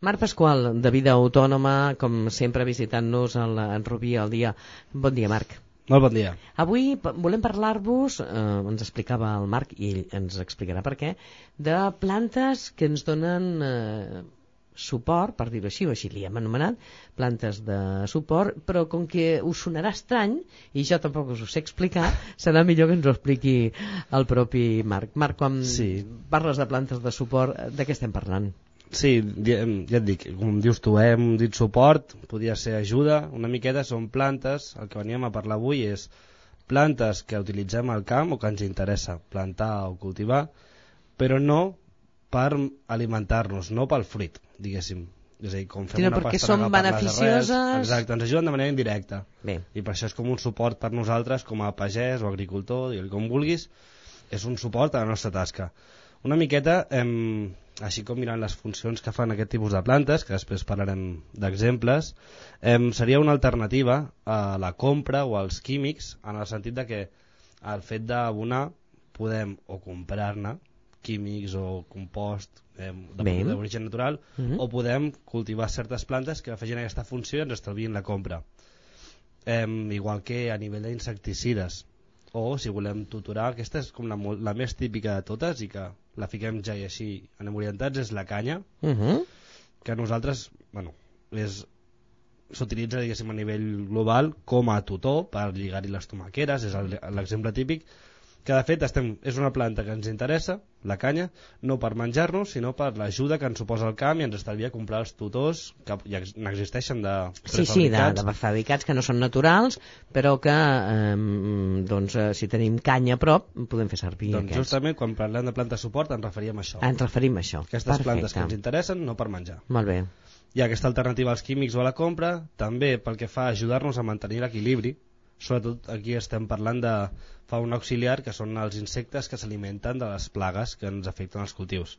Marc Pasqual, de Vida Autònoma, com sempre visitant-nos en, la- en Rubí al dia. Bon dia, Marc. Molt bon dia. Avui volem parlar-vos, eh, ens explicava el Marc, i ell ens explicarà per què, de plantes que ens donen eh, suport, per dir-ho així, o així li hem anomenat, plantes de suport, però com que us sonarà estrany, i jo tampoc us ho sé explicar, serà millor que ens ho expliqui el propi Marc. Marc, quan Sí. parles de plantes de suport, eh, de què estem parlant? Sí, ja ja et dic, com dius tu, eh, hem dit suport, podria ser ajuda, una miqueta són plantes, el que veníem a parlar avui és plantes que utilitzem al camp o que ens interessa plantar o cultivar, però no per alimentar-nos, no pel fruit, diguéssim. És a dir, com fem Sinó una perquè són arrels, beneficioses. Exacte, ens ajuden de manera indirecta. Bé, I per això és com un suport per nosaltres, com a pagès o agricultor, digue com vulguis, és un suport a la nostra tasca. Una miqueta, em, així com mirant les funcions que fan aquest tipus de plantes, que després parlarem d'exemples, em, seria una alternativa a la compra o als químics, en el sentit de que el fet d'abonar podem o comprar-ne químics o compost eh, d'origen natural Mhm. o podem cultivar certes plantes que afegin aquesta funció i ens estalvien la compra. Eh, igual que a nivell d'insecticides. O si volem tutorar aquesta és com la, la més típica de totes i que la fiquem ja i així anem orientats és la canya uh -huh. que nosaltres bueno, és s'utilitza diguéssim a nivell global com a tutor per lligar-hi les tomaqueres és l'exemple típic que de fet estem, és una planta que ens interessa la canya, no per menjar-nos sinó per l'ajuda que ens suposa el camp i ens estalvia comprar els tutors que ja ex- n'existeixen de Sí, sí, de, prefabricats. de fabricats que no són naturals, però que eh, doncs, eh, si tenim canya a prop podem fer servir doncs aquests. justament quan parlem de plantes suport ens referíem a això Ens referim a això. aquestes plantes que ens Perfecte. interessen no per menjar Molt bé. hi ha aquesta alternativa als químics o a la compra també pel que fa a ajudar-nos a mantenir l'equilibri sobretot aquí estem parlant de fauna auxiliar que són els insectes que s'alimenten de les plagues que ens afecten els cultius.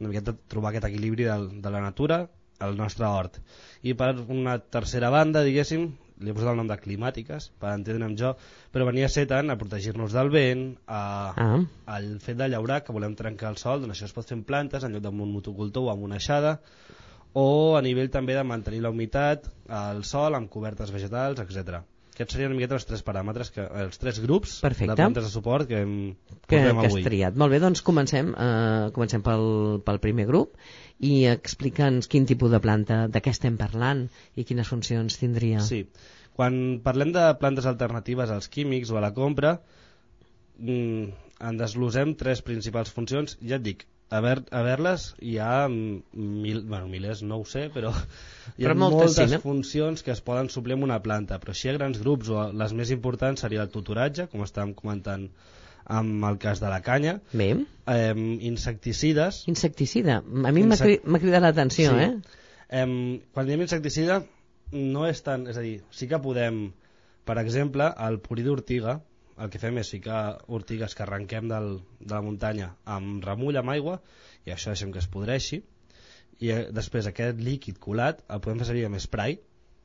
Una miqueta trobar aquest equilibri del, de la natura al nostre hort. I per una tercera banda diguéssim li he posat el nom de climàtiques per entendre'm jo però venia a ser tant a protegir-nos del vent a, Ah, el fet de llaurar, que volem trencar el sol, doncs això es pot fer en plantes en lloc d'un motocultor o amb una aixada, o a nivell també de mantenir la humitat, el sol, amb cobertes vegetals, etc. Aquests serien una miqueta els tres paràmetres, que, els tres grups Perfecte. de plantes de suport que hem que, que has avui. triat. Molt bé, doncs comencem, eh, comencem pel, pel primer grup i explica'ns quin tipus de planta, de què estem parlant i quines funcions tindria. Sí. Quan parlem de plantes alternatives als químics o a la compra, mm, en desglosem tres principals funcions. Ja et dic, a ver- a veure-les hi ha mil, bueno, milers, no ho sé, però hi ha Però moltes sí, moltes no? funcions que es poden suplir amb una planta, però així a grans grups o les més importants seria el tutoratge, com estàvem comentant amb el cas de la canya, Bé, eh, insecticides, insecticida. A mi m'ha Insec- cri- m'ha cridat l'atenció, Sí. eh? Em, quan diem insecticida no és tant, és a dir, sí que podem per exemple, al purí d'ortiga el que fem és ficar ortigues que arrenquem del, de la muntanya amb remull, amb aigua i això deixem que es podreixi i eh, després aquest líquid colat el podem fer servir amb spray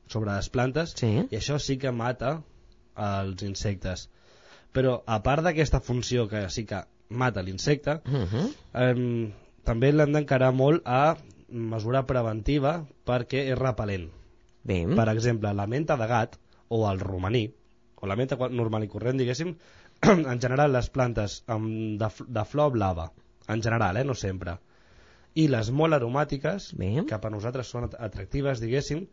sobre les plantes Sí. i això sí que mata els insectes però a part d'aquesta funció que sí que mata l'insecte Uh -huh. eh, també l'hem d'encarar molt a mesura preventiva perquè és repel·lent Bé, per exemple, la menta de gat o el romaní o la menta normal i corrent, diguéssim en general les plantes amb, de, de flor blava en general, eh, no sempre i les molt aromàtiques Bé. que per nosaltres són at- atractives, diguéssim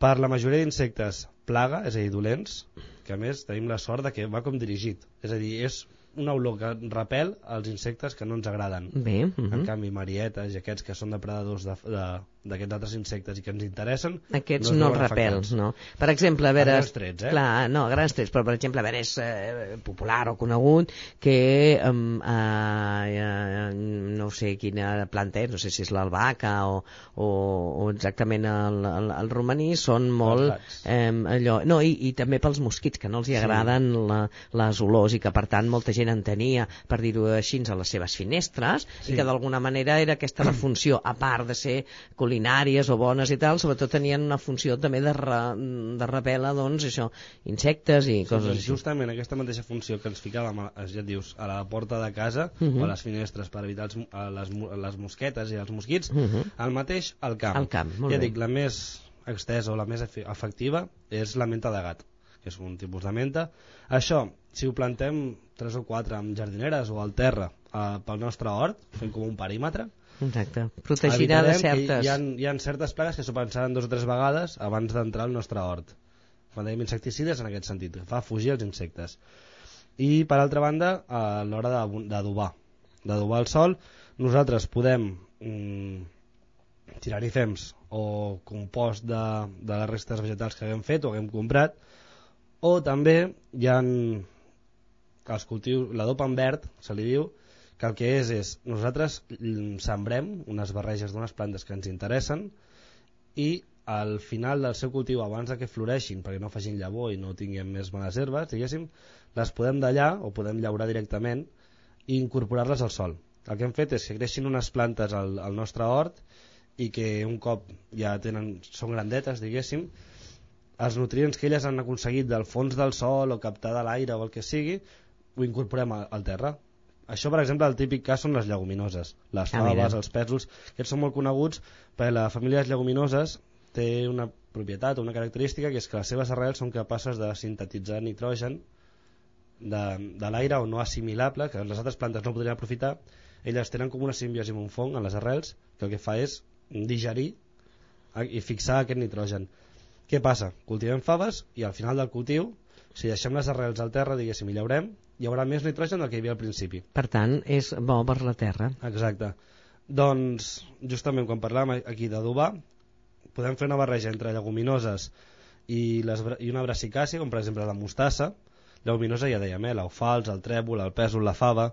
per la majoria d'insectes plaga, és a dir, dolents que a més tenim la sort de que va com dirigit és a dir, és una olor que repel els insectes que no ens agraden bé. Uh en -huh. canvi, marietes i aquests que són depredadors de- de- d'aquests altres insectes i que ens interessen Aquests es no, els repels, no. Per exemple, a veure... grans trets, eh? Clar, no, a grans trets, però per exemple, a veure, és eh, popular o conegut que um, eh, no sé quina planta és, no sé si és l'albahaca o, o, o exactament el, el, el romaní, són molt... Eh, allò, no, i, i també pels mosquits, que no els hi agraden la, les olors i que per tant molta gent gent en tenia, per dir-ho així, a les seves finestres, sí. i que d'alguna manera era aquesta la funció, a part de ser culinàries o bones i tal, sobretot tenien una funció també de, re, de revelar, doncs, això, insectes i sí, coses doncs així. justament aquesta mateixa funció que ens ficàvem, a, ja dius, a la porta de casa uh Mhm. -huh. o a les finestres per evitar els, les, les mosquetes i els mosquits, uh Mhm. -huh. el mateix al camp. Al camp, molt ja bé. dic, la més extesa o la més efe- efectiva és la menta de gat, que és un tipus de menta. Això, si ho plantem 3 o 4 amb jardineres o al terra eh, pel nostre hort, fent com un perímetre, Exacte. Protegirà de certes... Hi, ha, hi ha certes plagues que s'ho pensaran dos o tres vegades abans d'entrar al nostre hort. Quan dèiem insecticides en aquest sentit, que fa fugir els insectes. I per altra banda, a l'hora de- d'adobar, d'adobar el sol, nosaltres podem mm, tirar-hi fems o compost de, de les restes vegetals que haguem fet o haguem comprat, o també hi ha els cultius, l'adob en verd, se li diu, que el que és és, nosaltres sembrem unes barreges d'unes plantes que ens interessen i al final del seu cultiu, abans de que floreixin, perquè no facin llavor i no tinguem més males herbes, diguéssim, les podem dallar o podem llaurar directament i incorporar-les al sol. El que hem fet és que creixin unes plantes al, al nostre hort i que un cop ja tenen, són grandetes, diguéssim, els nutrients que elles han aconseguit del fons del sol o captar de l'aire o el que sigui, ho incorporem al terra. Això, per exemple, el típic cas són les lleguminoses, les Ah, mira. faves, els pèsols, aquests són molt coneguts perquè la família de les lleguminoses té una propietat o una característica que és que les seves arrels són capaces de sintetitzar nitrogen de, de l'aire o no assimilable, que les altres plantes no podrien aprofitar, elles tenen com una simbiosi amb un fong en les arrels, que el que fa és digerir i fixar aquest nitrogen. Què passa? Cultivem faves i al final del cultiu, si deixem les arrels al terra, diguéssim, i llaurem, hi haurà més nitrogen del que hi havia al principi. Per tant, és bo per la terra. Exacte. Doncs, justament quan parlàvem aquí d'adobar, podem fer una barreja entre lleguminoses i, les, i una brassicàcia, com per exemple la mostassa, lleguminosa ja dèiem, eh, l'alfals, el trèvol, el pèsol, la fava,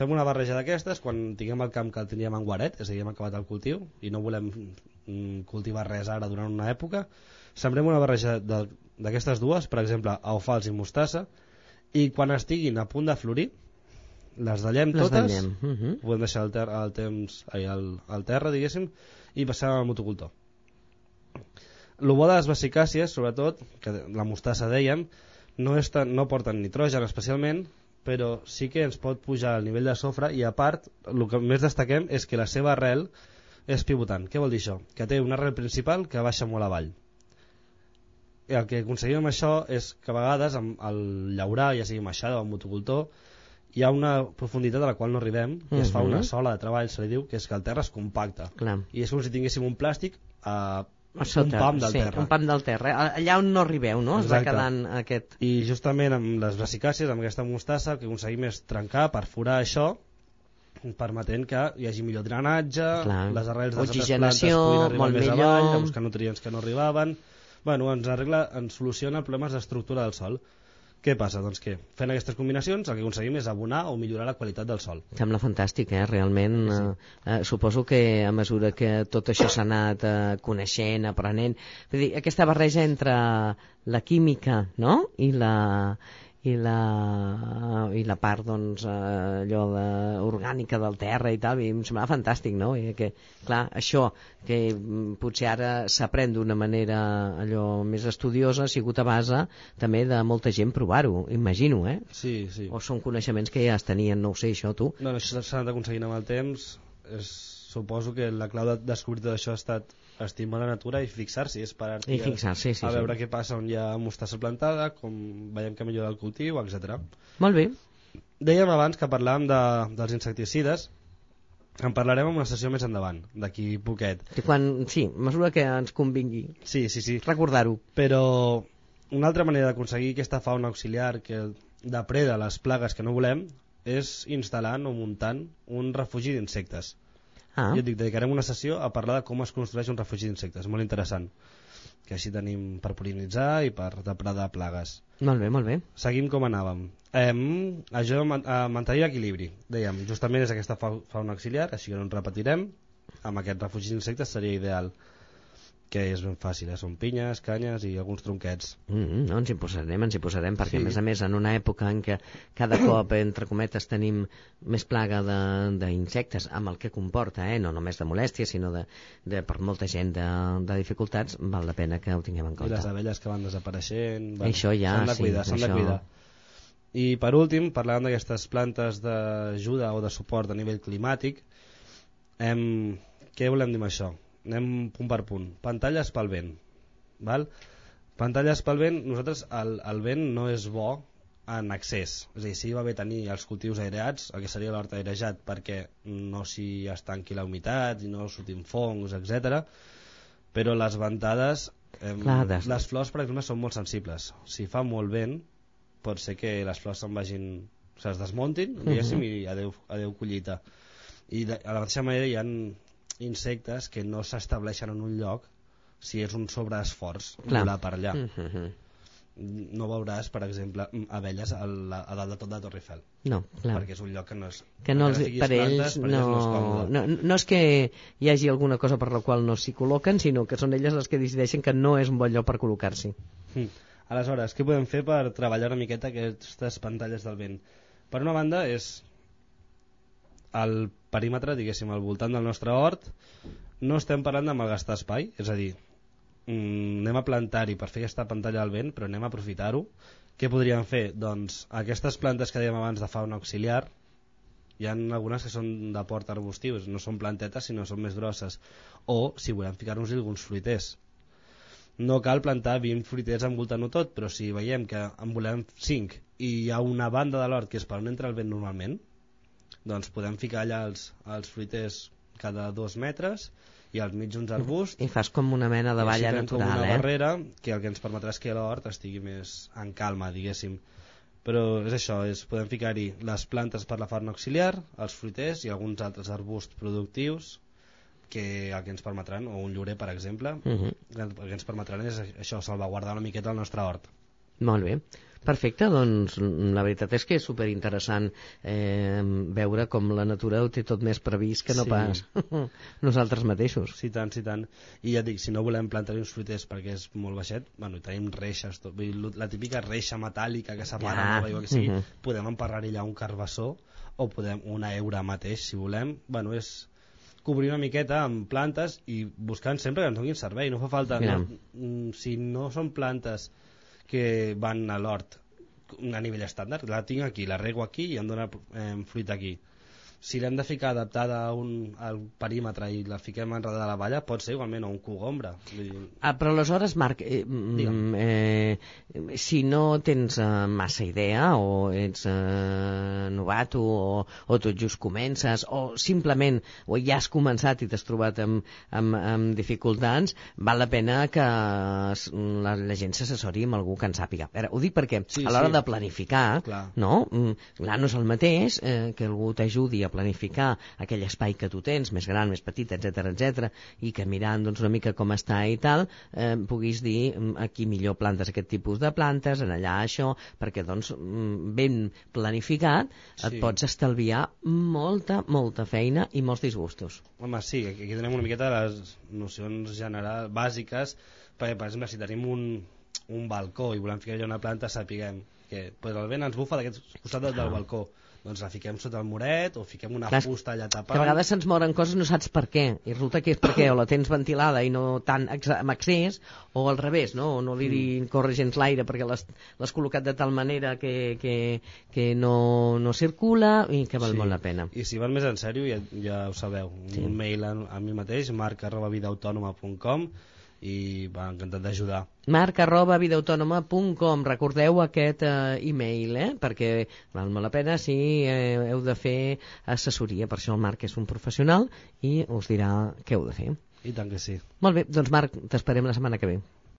fem una barreja d'aquestes quan tinguem el camp que el teníem en guaret, és a dir, hem acabat el cultiu i no volem mm, cultivar res ara durant una època, sembrem una barreja de- d'aquestes dues, per exemple, alfals i mostassa, i quan estiguin a punt de florir, les dallem Les totes, dallem. Uh -huh. podem deixar al, ter al temps ai, al, al terra, diguéssim, i passar al motocultor. El bo de les basicàcies, sobretot, que la mostassa dèiem, no, és tan, no porten nitrogen especialment, però sí que ens pot pujar el nivell de sofre i a part, el que més destaquem és que la seva arrel és pivotant. Què vol dir això? Que té una arrel principal que baixa molt avall. El que aconseguim amb això és que a vegades amb el llaurar, ja sigui amb aixada o amb motocultor, hi ha una profunditat a la qual no arribem i es fa Mhm. una sola de treball, se li diu, que és que el terra es compacta. Clar. I és com si tinguéssim un plàstic a A sota, un pam del sí, terra. un pam del terra. Allà on no arribeu, no? Es va Exacte. quedant aquest... I justament amb les brassicàcies, amb aquesta mostassa, el que aconseguim és trencar, perforar això, permetent que hi hagi millor drenatge, Clar. les arrels de les plantes puguin arribar molt més millor. avall, a buscar nutrients que no arribaven... Bueno, ens arregla, ens soluciona problemes d'estructura del sol. Què passa? Doncs que fent aquestes combinacions el que aconseguim és abonar o millorar la qualitat del sol. Sembla fantàstic, eh? Realment, eh, eh, suposo que a mesura que tot això s'ha anat eh, coneixent, aprenent... Vull dir, aquesta barreja entre la química, no?, i la, i la, i la part, doncs, eh, allò de, orgànica del terra i tal, i em semblava fantàstic, no? I que, clar, això, que mm, potser ara s'aprèn d'una manera allò més estudiosa, ha sigut a base també de molta gent provar-ho, imagino, eh? Sí, sí. O són coneixements que ja es tenien, no ho sé, això tu. No, no, això s'ha anat aconseguint amb el temps. És, suposo que la clau de descobrir tot això ha estat estimar la natura i fixar-s'hi, esperar-t'hi I fixar-s'hi, sí, a sí. veure què passa on hi ha mostassa plantada, com veiem que millora el cultiu, etc. Molt bé. Dèiem abans que parlàvem de, dels insecticides, en parlarem en una sessió més endavant, d'aquí poquet. I quan, sí, a mesura que ens convingui. Sí, sí, sí. Recordar-ho. Però una altra manera d'aconseguir aquesta fauna auxiliar que depreda les plagues que no volem és instal·lant o muntant un refugi d'insectes. Ah, Jo et dic, dedicarem una sessió a parlar de com es construeix un refugi d'insectes, molt interessant. Que així tenim per polinitzar i per depredar plagues. molt bé, molt bé. Seguim com anàvem. Em, això a mantenir l'equilibri. Dèiem, justament és aquesta fa- fauna auxiliar, així que no ens repetirem. Amb aquest refugi d'insectes seria ideal. Que és ben fàcil, eh? són pinyes, canyes i alguns tronquets. Mm -hmm, no, ens hi posarem, ens hi posarem, perquè Sí. a més a més en una època en què cada cop, entre cometes, tenim més plaga de- d'insectes, amb el que comporta, eh? no només de molèsties, sinó de, de, per molta gent de, de dificultats, val la pena que ho tinguem en I compte. les abelles que van desapareixent... Això ja, S'han de sí, cuidar, s'han això- de cuidar. I per últim, parlàvem d'aquestes plantes d'ajuda o de suport a nivell climàtic. Hem... Què volem dir amb això? Anem punt per punt. Pantalles pel vent. Val? Pantalles pel vent, nosaltres el, el vent no és bo en excés. És a dir, sí va bé tenir els cultius aireats, el que seria l'hort airejat, perquè no s'hi estanqui la humitat i no surtin fongs, etc. Però les ventades... Eh, Clar, des- les flors, per exemple, són molt sensibles. Si fa molt vent, pot ser que les flors se'n vagin o sigui, es desmuntin, diguéssim, i adeu, adeu collita. I de, a la mateixa manera hi ha insectes que no s'estableixen en un lloc si és un sobreesforç volar per allà. Mm -hmm. No veuràs, per exemple, abelles a, la, a dalt de tot de Torre Eiffel, No, clar. perquè és un lloc que no és... que no els, per siguis ells, plantes, per no, ells no no, no és que hi hagi alguna cosa per la qual no s'hi col·loquen, sinó que són elles les que decideixen que no és un bon lloc per col·locar-s'hi. Mm. Aleshores, què podem fer per treballar una miqueta aquestes pantalles del vent? Per una banda és el perímetre, diguéssim, al voltant del nostre hort, no estem parlant de malgastar espai, és a dir, mm, anem a plantar-hi per fer aquesta pantalla al vent, però anem a aprofitar-ho. Què podríem fer? Doncs aquestes plantes que dèiem abans de fauna auxiliar, hi ha algunes que són de port arbustius, no són plantetes sinó són més grosses. O, si volem ficar-nos alguns fruiters, no cal plantar 20 fruiters envoltant-ho tot, però si veiem que en volem 5 i hi ha una banda de l'hort que és per on entra el vent normalment, doncs podem ficar allà els, els fruiters cada dos metres i al mig uns arbusts I fas com una mena de valla com natural, una eh? barrera que el que ens permetrà és que l'hort estigui més en calma, diguéssim. Però és això, és, podem ficar-hi les plantes per la fauna auxiliar, els fruiters i alguns altres arbusts productius que el que ens permetran, o un llorer, per exemple, Uh -huh. el que ens permetran és això, salvaguardar una miqueta el nostre hort. Molt bé. Perfecte, doncs la veritat és que és superinteressant eh, veure com la natura ho té tot més previst que no Sí. pas nosaltres mateixos. Sí, tant, sí, tant. I ja dic, si no volem plantar uns fruiters perquè és molt baixet, bueno, tenim reixes, tot, la típica reixa metàl·lica que separa Ja, no que sigui, mhm. podem emparrar-hi allà un carbassó o podem una eura mateix, si volem. Bueno, és cobrir una miqueta amb plantes i buscant sempre que ens donin servei. No fa falta... No, mm, si no són plantes que van a l'hort a nivell estàndard, la tinc aquí, la rego aquí i em dona eh, fruit aquí si l'hem de ficar adaptada a un, al perímetre i la fiquem enrere de la valla, pot ser igualment a un cogombre. Ah, però aleshores, Marc, eh, mm, Digue'm. eh, si no tens eh, massa idea o ets eh, novato o, o tot just comences o simplement o ja has començat i t'has trobat amb, amb, amb dificultats, val la pena que la, la gent s'assessori amb algú que en sàpiga. A veure, ho dic perquè Sí, a l'hora sí. de planificar, Clar. no? Mm, Clar, no és el mateix eh, que algú t'ajudi a planificar aquell espai que tu tens, més gran, més petit, etc etc i que mirant doncs, una mica com està i tal, eh, puguis dir mm, aquí millor plantes aquest tipus de plantes, en allà això, perquè doncs mm, ben planificat et Sí. pots estalviar molta, molta feina i molts disgustos. Home, sí, aquí tenem una miqueta de les nocions generals bàsiques, perquè, per exemple, si tenim un, un balcó i volem ficar allà una planta, sapiguem que pues, el vent ens bufa d'aquest costat del, del balcó. Doncs la fiquem sota el muret o fiquem una Clar, fusta allà Que tapant. a vegades se'ns moren coses no saps per què, i resulta que és perquè o la tens ventilada i no tan ex amb accés, o al revés, no? o no li mm. corre gens l'aire perquè l'has col·locat de tal manera que, que, que no, no circula i que val Sí. molt la pena. I si van més en sèrio, ja, ja ho sabeu, Sí. un mail a, a mi mateix, marc arroba vidaautònoma.com i va, encantat d'ajudar. marc arroba vidaautonoma.com recordeu aquest eh, e-mail eh? perquè val molt la pena si eh, heu de fer assessoria per això el Marc és un professional i us dirà què heu de fer I tant que sí. molt bé, doncs Marc, t'esperem la setmana que ve